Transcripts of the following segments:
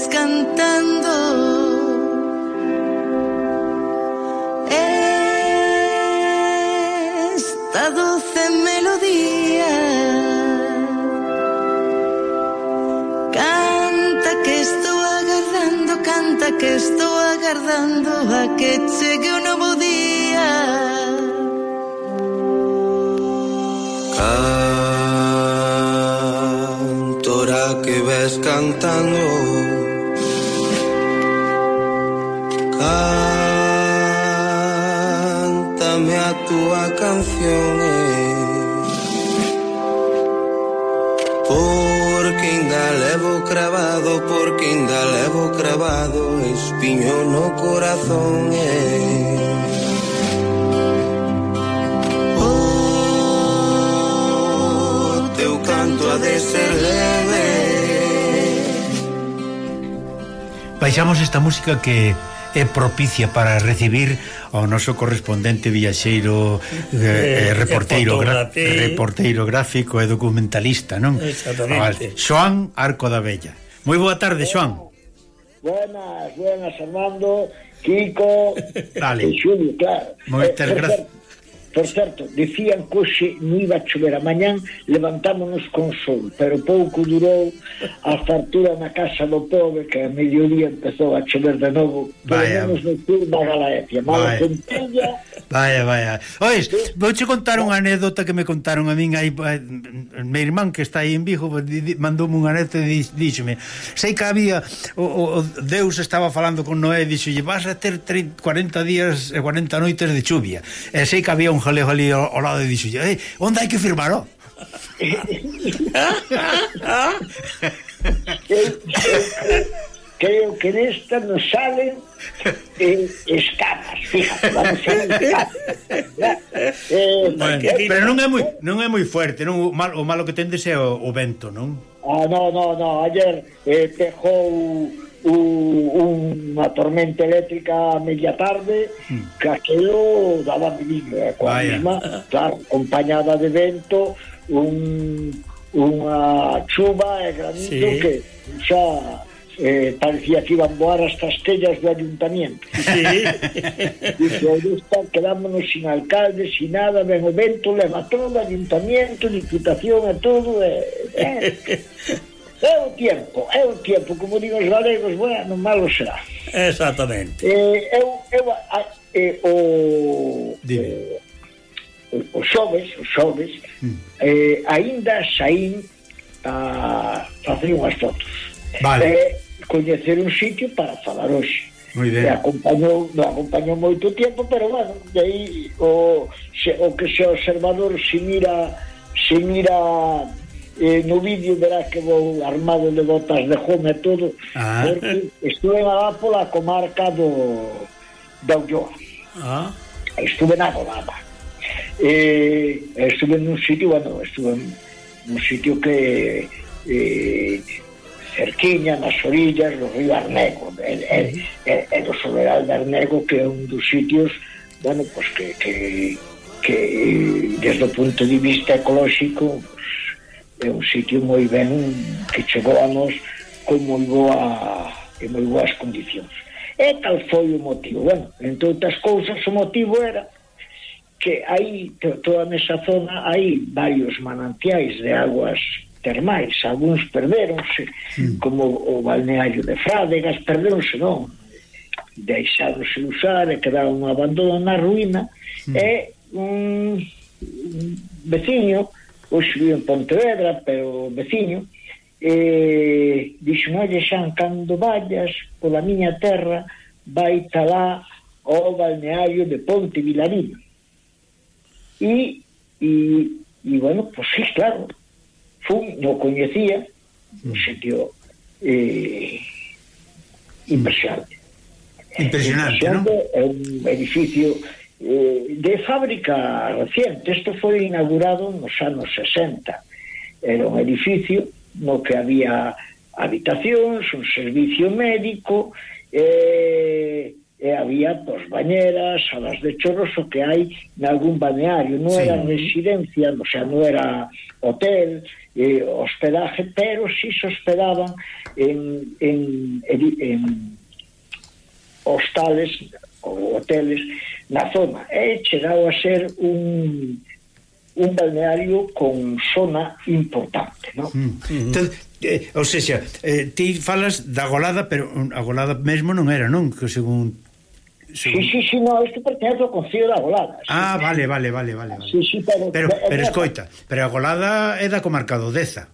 estás cantando. Esta dulce melodía. Canta que estou agardando, canta que estou agardando a que chegue o novo día. Cantora que ves cantando. túa canción eh. Porque ainda levo cravado Porque ainda levo cravado Espiño no corazón eh. Oh, canto a de ser leve Baixamos esta música que é propicia para recibir ao noso correspondente viaxeiro eh, eh, eh reporteiro, gra, reporteiro gráfico e documentalista, non? Exactamente. Al, Xoan Arco da Bella. Moi boa tarde, Xoan. Buenas, buenas, Armando, Kiko, Dale. e Xulio, claro. Moitas eh, gracias. Por certo, dicían que hoxe non iba a chover a mañán, levantámonos con sol, pero pouco durou a fartura na casa do pobre que a mediodía empezou a chover de novo, pero vaya. menos no sur da Galaecia, mala centella. Vaya, vaya. Ois, vouche contar unha anécdota que me contaron a min aí, eh, meu irmán que está aí en Vigo, mandoume unha anécdota e díxome, sei que había o, o, o Deus estaba falando con Noé e dixolle vas a ter 30, 40 días e 40 noites de chuvia. E sei que había un un galego ali ao, ao lado e dixo eh, onde hai que firmar, oh? creo que nesta nos salen eh, escamas, fíjate, vamos a eh, bueno, eh, Pero non é moi non é moi fuerte, non o, mal, o malo que tendes é o, o vento, non? Ah, no, no, no, ayer eh, pejou un, unha tormenta eléctrica a media tarde hmm. que aquelo daba menino eh, coa misma, claro, acompañada de vento un, unha chuva e granizo sí. que xa eh, parecía que iban voar as castellas do ayuntamiento sí. dixo, está, quedámonos sin alcalde, sin nada ben o vento leva todo, ayuntamiento diputación e todo e, eh, eh. É o tempo, é o tempo, como digo os galegos, bueno, malo será. Exactamente. Eh, eu, eu, a, eh, o, Dime. Eh, os xoves, os xoves, mm. eh, aínda saín a facer unhas fotos. Vale. Eh, coñecer un sitio para falar hoxe. Muy ben. Me acompañou, me acompañou moito tempo, pero bueno, de aí o, se, o que se observador se mira se mira eh, no vídeo verás que vou armado de botas de home e todo ah. porque estuve alá pola comarca do da Ulloa ah. estuve na Golaba eh, estuve nun sitio bueno, estuve nun sitio que eh, cerquiña nas orillas do río Arnego e, e, e, e do soberal de Arnego que é un dos sitios bueno, pues que, que, que desde o punto de vista ecolóxico é un sitio moi ben que chegou a nos con moi boa e moi boas condicións. E tal foi o motivo? Bueno, entre outras cousas, o motivo era que aí, toda nesa zona, hai varios manantiais de aguas termais. algúns perderonse, sí. como o balneario de Frádegas, perderonse, non. Deixáronse usar e quedaron abandono na ruína. Sí. E un veciño hoxe vi en Pontevedra, pero veciño, e dixo, oye Xan, cando vayas pola miña terra, vai talá ao balneario de Ponte Vilarino. E, e, e bueno, pois pues, sí, claro, fun, non coñecía, mm. un sitio eh, impresionante. Impresionante, non? ¿no? É un edificio eh, de fábrica reciente. Isto foi inaugurado nos anos 60. Era un edificio no que había habitacións, un servicio médico, eh, e había pois, bañeras, salas de chorros, o que hai nalgún balneario non sí. era residencia, o sea, non era hotel eh, hospedaje, pero si sí se hospedaban en, en, en, en hostales ou hoteles na zona e chegou a ser un un balneario con zona importante, ¿no? Mm, mm. Ten, eh, ou seja, eh, ti falas da golada, pero a golada mesmo non era, non? Que según Sí, sí, sí, no, isto pertence ao Concello da Golada. Sí. Ah, vale, vale, vale, vale. vale. Sí, sí, pero, pero, pero escoita, pero a Golada é da comarca do Deza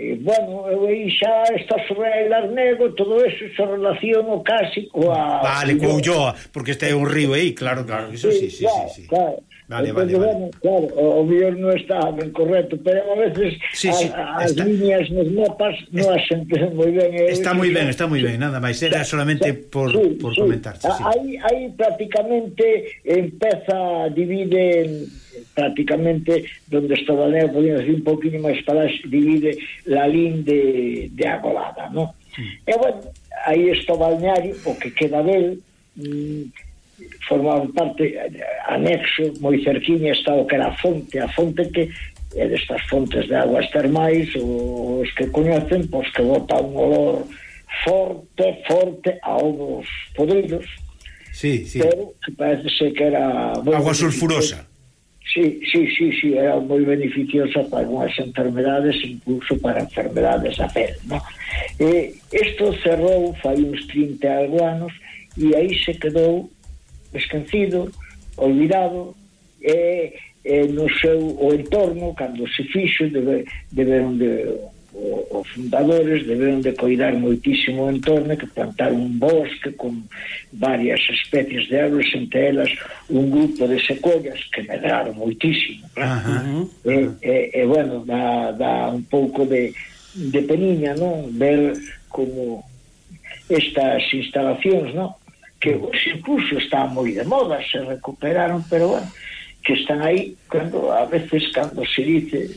eh, bueno, eu aí xa estas relas nego, todo eso se relaciono casi coa... Vale, coa Ulloa, porque este é un río aí, claro, claro, eso sí, sí, sí, claro, sí. sí. Claro. Vale, vale, vale. Bueno, claro, o guión non está ben correcto, pero a veces sí, sí, a, as está, líneas nos mapas non as entenden moi ben. Eh, está moi ben, está moi ben, nada máis, era solamente por, sí, por sí. comentarte. Sí. Aí, aí prácticamente empeza, divide prácticamente donde Estabaneo podían decir un poquinho máis para divide la lin de, de Agolada, non? Sí. Mm. E bueno, aí está o balneario, o que queda del, mm, formaba parte anexo, moi cerquiña está o que era a fonte, a fonte que é destas fontes de aguas termais os que coñecen, pois que bota un olor forte, forte a ovos podridos sí, sí. pero que parece que era agua sulfurosa Sí, sí, sí, sí, era moi beneficiosa para algunhas enfermedades, incluso para enfermedades a pel, no? E isto cerrou fai uns 30 algo anos e aí se quedou esquecido, olvidado, e, e no seu o entorno, cando se fixo, debe, deberon de os fundadores deberon de coidar moitísimo o entorno que plantar un bosque con varias especies de árboles entre elas un grupo de secollas que medraron moitísimo uh -huh. e, e, e bueno dá, dá un pouco de, de peniña non? ver como estas instalacións non? que hoxe incluso están moi de moda, se recuperaron, pero bueno, que están aí cando a veces cando se dice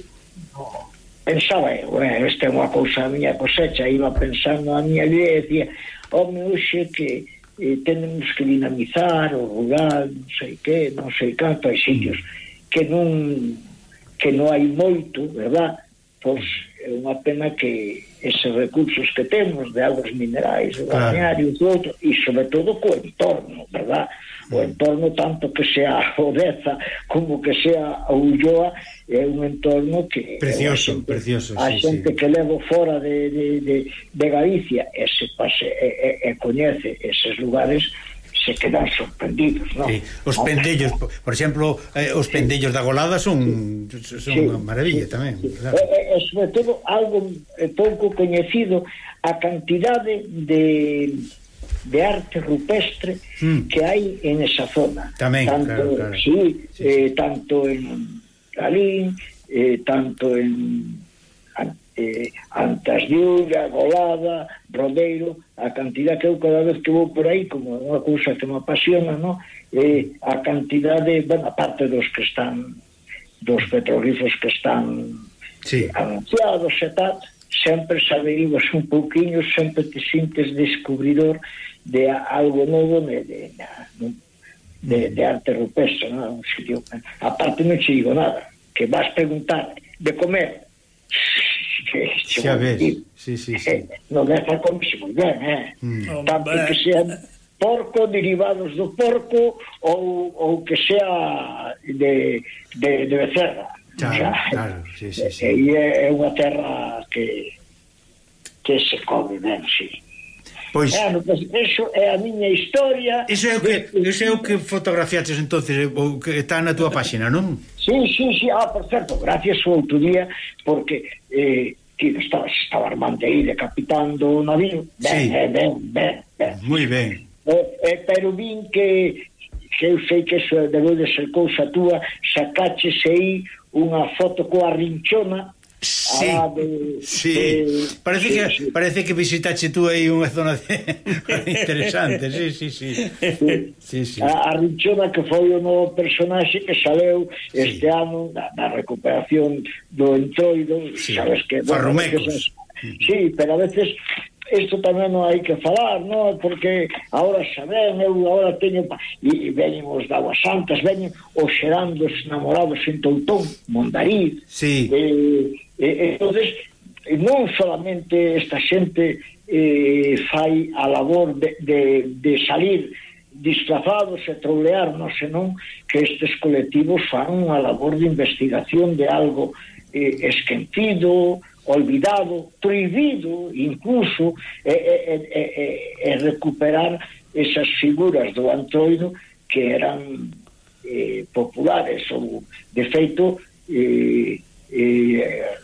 no, pensaba eu, eh, esta é unha cousa a miña cosecha, iba pensando a miña vida e decía, home, hoxe que eh, tenemos que dinamizar o rural, non sei que, non sei canto, hai sitios mm. que non que non hai moito, verdad? Pois é unha pena que eses recursos que temos de aguas minerais, de balnearios, claro. outro, e sobre todo co entorno, verdad? O mm. entorno tanto que sea Odeza como que sea Ulloa é un entorno que precioso, xente, precioso. A sí, xente sí. que levo fora de, de, de, de Galicia e se pase e, e, e coñece eses lugares se quedan sorprendidos, non? Sí. Os non, pendellos, no. por exemplo, eh, os pendellos da golada son son sí. unha maravilla tamén, sí. claro. E, e, sobre todo algo pouco coñecido a cantidade de de arte rupestre mm. que hai en esa zona. Tamén, tanto, claro, claro. Sí, sí, eh, sí. tanto en Galín, eh, tanto en eh, Antas Diura, Golada, Rodeiro, a cantidad que eu cada vez que vou por aí, como unha cousa que me apasiona, no? e a cantidade, bueno, aparte dos que están, dos petroglifos que están sí. anunciados e tal, sempre saberivas un pouquiño, sempre te sintes descubridor de algo novo de, de, de, de, de arte rupestre, no? un sitio, aparte non che digo nada, que vas preguntar de comer, que Xa ves, sí, sí, sí. Non é como comerse moi ben, eh? Mm. Tanto que sea porco derivados do porco ou, ou que sea de, de, de becerra. Claro, o sea, claro, sí, sí, sí. E é, é unha terra que que se come ben, sí. Pois, claro, pois eso é a miña historia. Iso é o que, de... iso é o que fotografiaches entonces eh, o que está na túa páxina, non? Sí, sí, sí. Ah, por certo, gracias o outro día porque eh, que estaba, estaba armando aí de capitán do navío ben, sí. eh, ben, ben, ben moi ben eh, eh, pero vin que que eu sei que eso debe de ser cousa túa sacaches aí unha foto coa rinchona Sí, ah, de, sí. De, parece, sí, que, sí. parece que visitaxe tú aí unha zona de... interesante, sí, sí, sí. sí. sí, sí. A, a Rinchona que foi o novo personaxe que saleu sí. este ano na, na recuperación do entroido, sí. sabes que... Farrumecos. Veces, sí, pero a veces isto tamén non hai que falar, non? Porque agora saben, eu agora teño e, e venimos da Aguas Santas, veñen os xerando os namorados en Toutón, Mondariz, sí. eh, Eh, entonces non solamente esta xente eh, fai a labor de, de, de salir disfrazados e trolearnos, senón que estes colectivos fan unha labor de investigación de algo eh, esquentido, olvidado, prohibido incluso, e, e, e, e, recuperar esas figuras do antroido que eran eh, populares ou, de feito, eh, eh,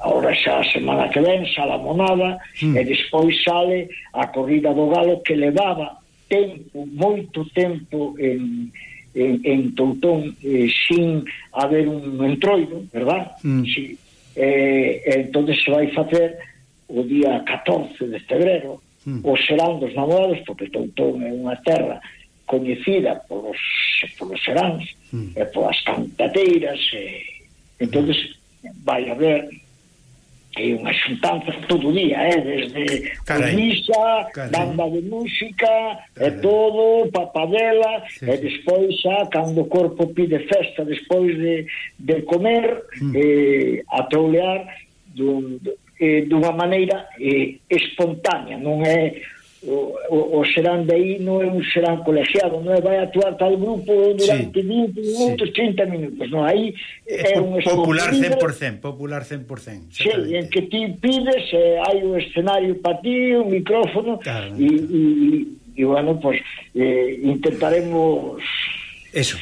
ahora xa a semana que ven xa a monada mm. e despois sale a corrida do galo que levaba tempo, moito tempo en, en, en Toutón eh, sin haber un entroido, verdad? Mm. Sí. eh, entonces se vai facer o día 14 de febrero mm. o serán dos namorados porque Toutón é unha terra coñecida polos, polos seráns mm. e polas cantateiras e, entonces hmm. vai haber hai é unha xuntanza todo o día, eh? desde Carai. misa, Carai. banda de música, Carai. Eh. Eh, e todo, papadela, sí. e despois xa, cando o corpo pide festa, despois de, de comer, mm. eh, a troulear dun, eh, dunha maneira eh, espontánea, non é o, o, o serán de aí non é un serán colegiado, non é vai actuar tal grupo durante sí, 20 minutos, sí. 30 minutos, non, aí é, é un popular 100%, popular 100%. Sí, en que ti pides, eh, hai un escenario para ti, un micrófono claro, e, claro. e, e bueno, pues eh, intentaremos eso.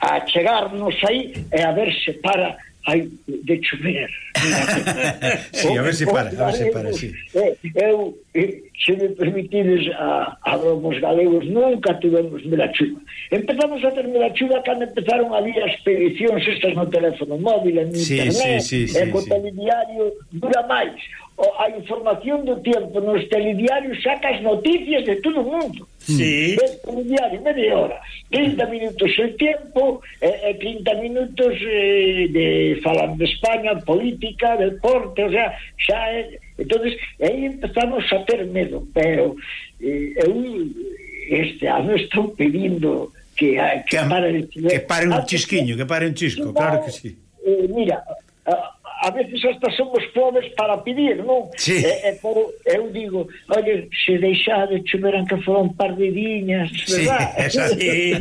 a chegarnos aí e eh, a ver se para hai de chover. sí, a ver se para, a ver se para, sí. Eh, eu, eh, se me permitides a, a os galegos, nunca tivemos mela chuva. Empezamos a ter mela chuva cando empezaron a vir expedicións estas no teléfono móvil, en sí, internet, sí, sí, eh, sí, e co sí. telediario dura máis. O, a información do tempo nos telediarios saca as noticias de todo o mundo. Sí. Ves, telediario, media hora. 30 minutos el tiempo e, e 30 minutos eh, de falar de España, política, deporte, o sea, xa é, entonces aí empezamos a ter medo, pero eh, eu este ano estou pedindo que a, que, que, pare, que, que pare un ah, chisquiño, que pare un chisco, claro que sí. Eh, mira, a, a veces hasta somos pobres para pedir, non? Sí. Eh, eh, e, e, por, eu digo, oye, se deixade choveran que foron par de diñas, sí, verdad? Sí,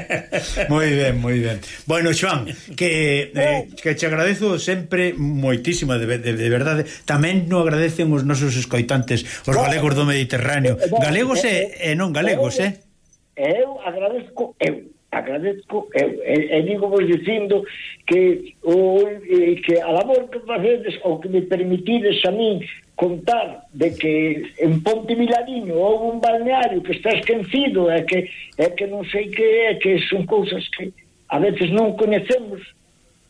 moi ben, moi ben. Bueno, Joan, que, eh, que te agradezo sempre moitísimo, de, de, de verdade. Tamén no agradecen os nosos escoitantes, os galegos do Mediterráneo. Eh, galegos e, e non galegos, eh? Eu agradezco eu agradezco, e, e, e digo vos dicindo que o, que a labor que facedes ou que me permitides a min contar de que en Ponte Miladiño houve un balneario que está esquecido e que, e que non sei que é, que son cousas que a veces non conhecemos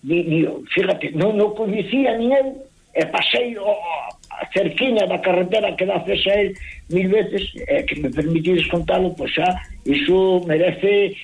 ni, ni, fíjate, non, non coñecía ni eu e pasei o, a cerquinha da carretera que dá a él mil veces e que me permitides contalo, pois xa iso merece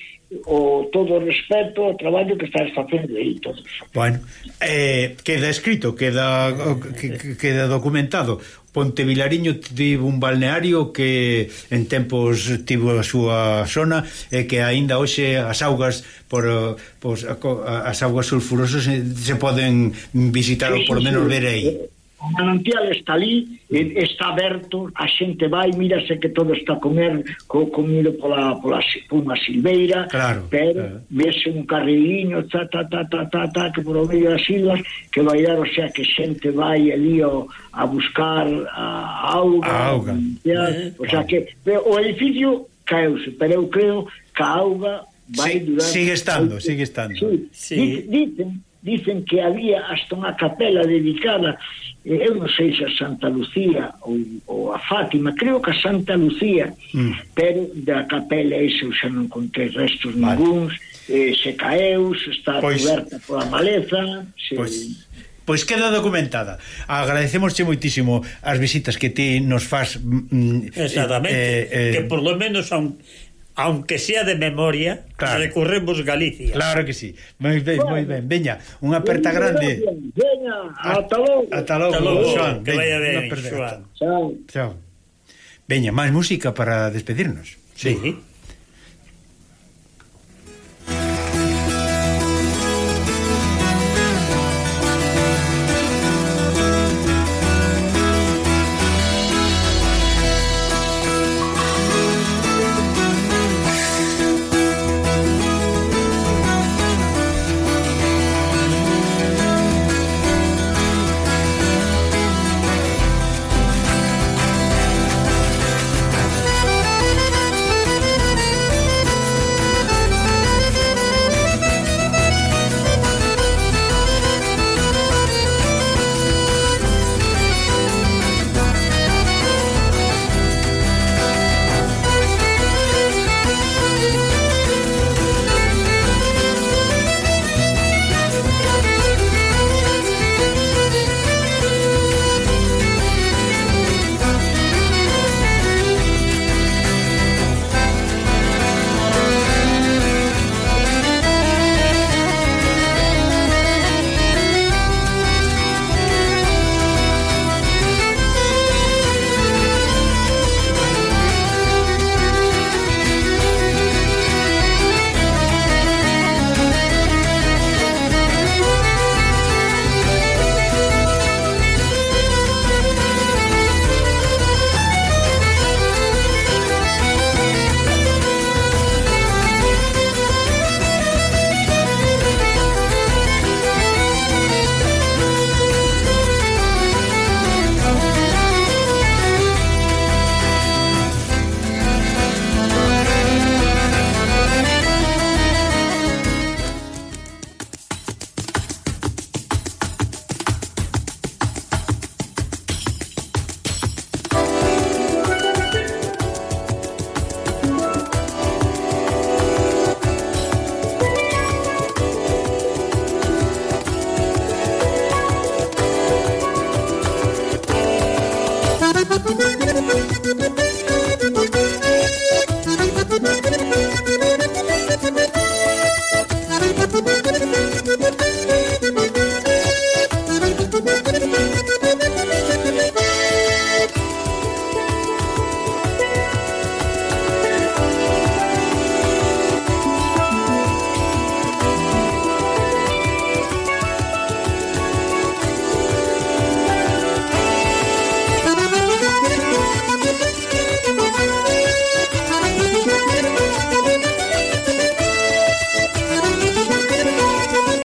o todo o respeto ao traballo que estás facendo aí todos. Bueno, eh, queda escrito, queda que, queda documentado. Pontevilariño tivo un balneario que en tempos tivo a súa zona e que aínda hoxe as augas por, eh, por as augas sulfurosas se, poden visitar sí, ou por menos sí, ver aí. Eh, o manantial está ali, está aberto, a xente vai, mírase que todo está comer, co, comido pola, pola, pola silveira, claro, pero claro. vese un carreirinho, ta, ta, ta, ta, ta, ta, que por o medio das silvas, que vai dar, o sea, que xente vai ali o, a buscar a auga, a auga. Eh, eh, o sea, que o edificio caeuse, pero eu creo que a auga vai sí, durar... Sigue estando, sigue estando. Sí, sí. Dicen, dicen que había hasta unha capela dedicada, eh, eu non sei se a Santa Lucía ou, ou a Fátima, creo que a Santa Lucía, mm. pero da capela ese eu xa non contei restos vale. ninguns, eh, se caeu, se está pois, coberta pola maleza, se... Pois... Pois queda documentada. Agradecemosche moitísimo as visitas que ti nos fas. Mm, mm Exactamente, eh, eh, eh, que por lo menos a un, aunque sea de memoria, claro. recorremos Galicia. Claro que sí. Moi ben, bueno, moi ben. Veña, unha aperta grande. Veña, ata logo. Ata logo, ata logo Joan. Que vaya ben, Xoan. Chao. Chao. Veña, máis música para despedirnos. Sí. sí.